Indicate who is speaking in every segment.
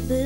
Speaker 1: whisper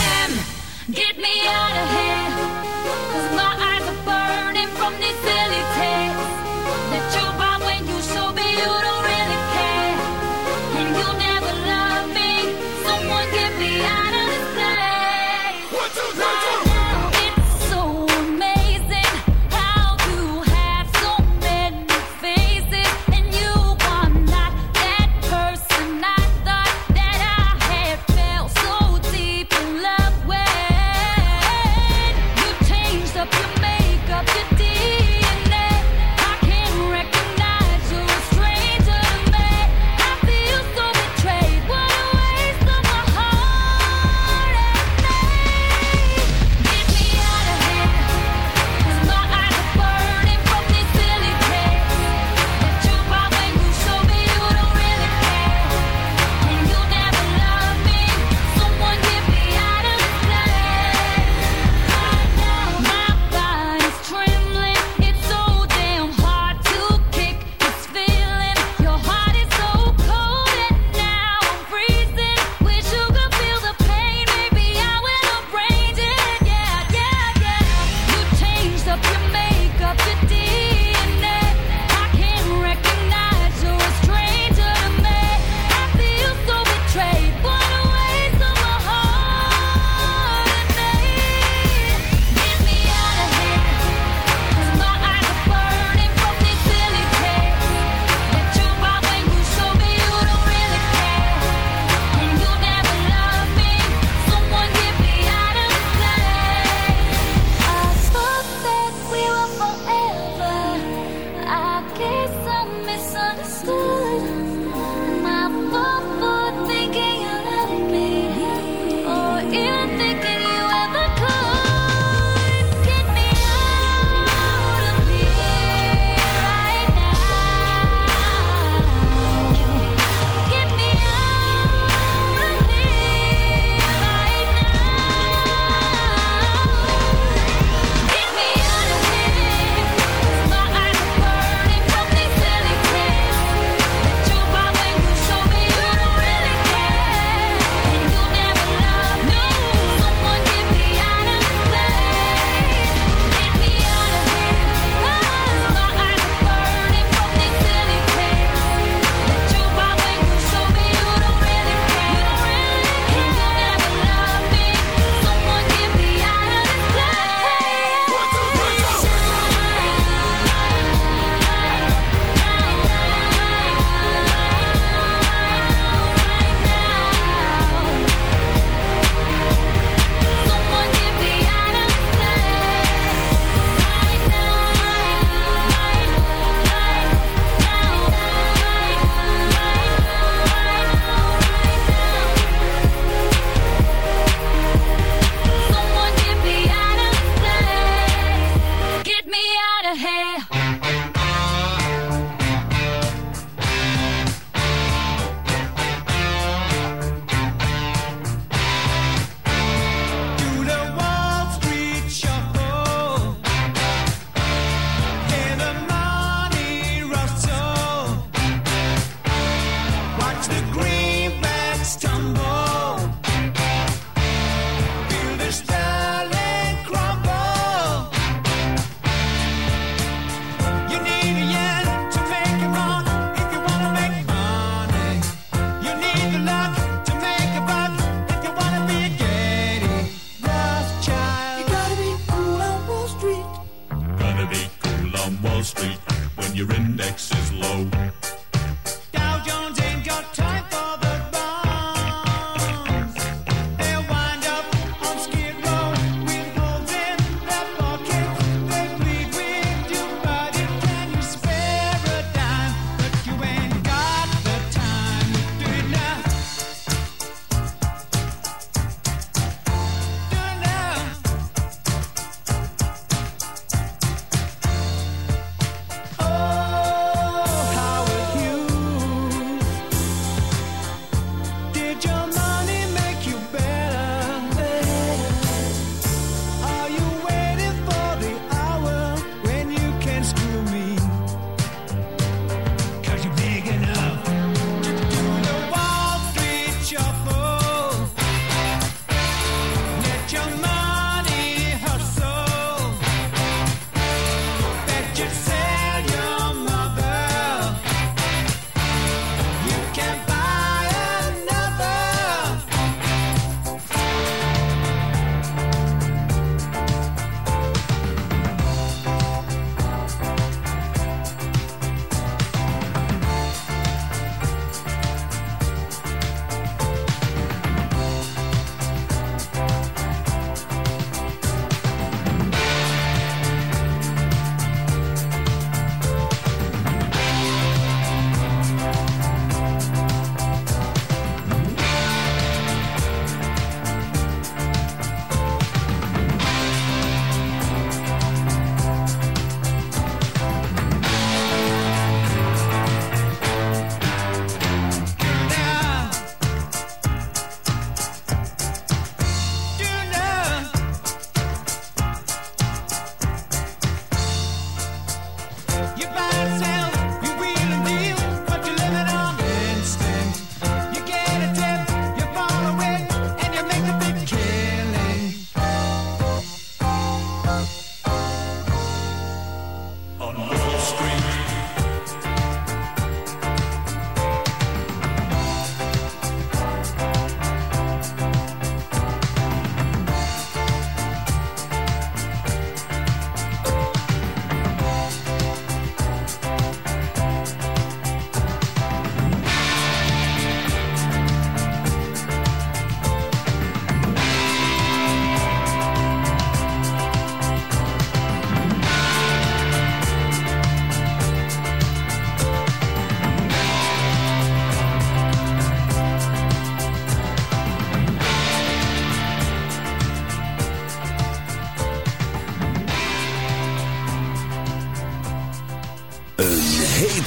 Speaker 2: Wall Street when your index is low.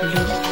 Speaker 3: Blue.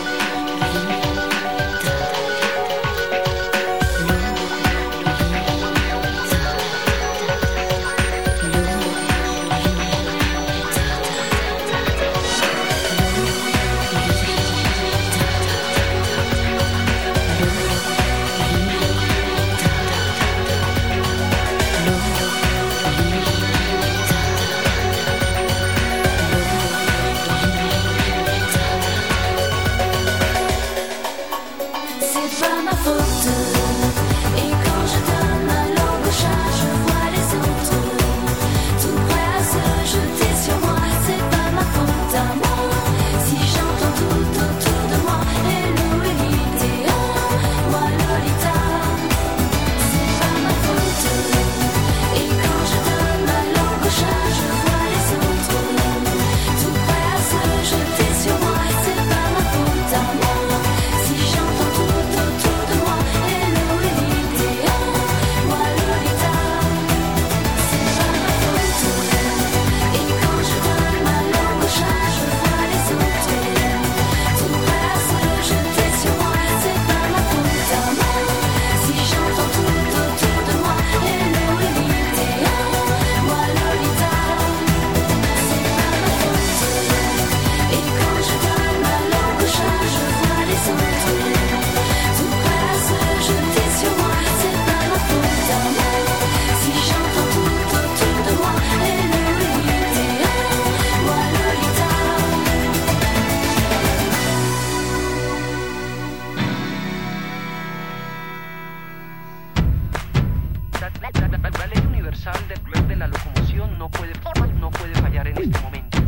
Speaker 3: la, ley universal de, de la locomoción no puede fallar en este
Speaker 4: momento.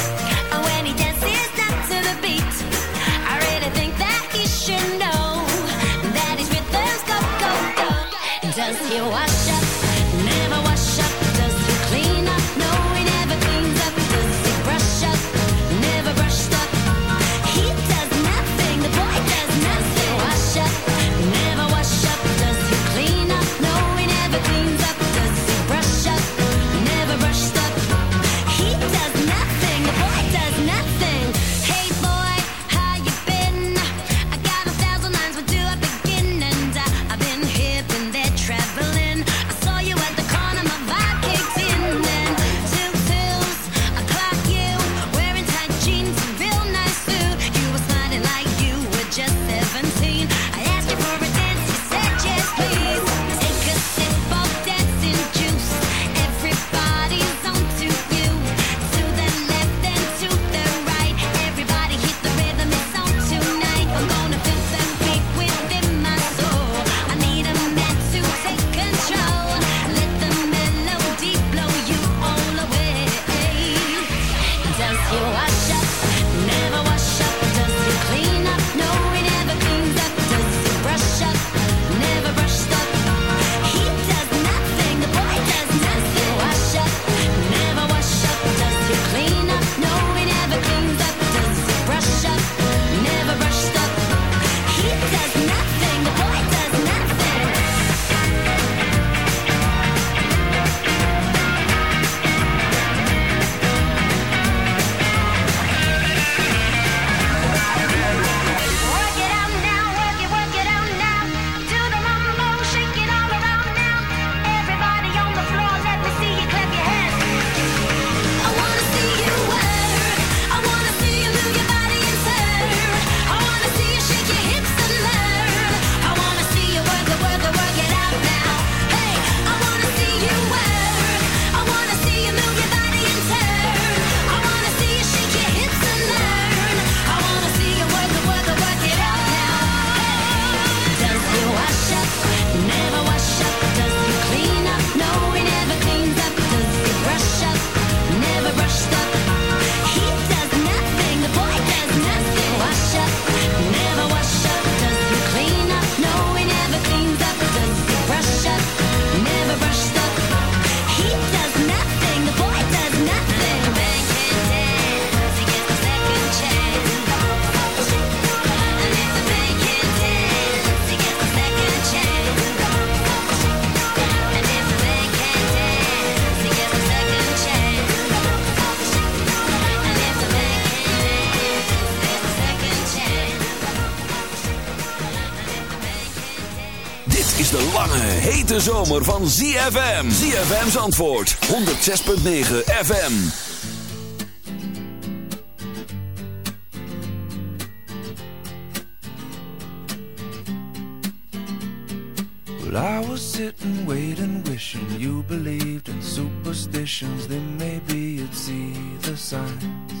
Speaker 5: hete zomer van ZFM. ZFM's antwoord. 106.9 FM.
Speaker 6: Well, I was sitting, waiting, wishing you believed in superstitions. Then maybe you'd see the signs.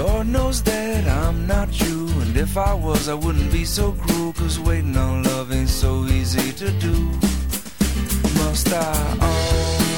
Speaker 7: Lord knows that I'm not you. And if I was, I wouldn't be so cruel. Cause waiting on love ain't so easy to do. Must I always?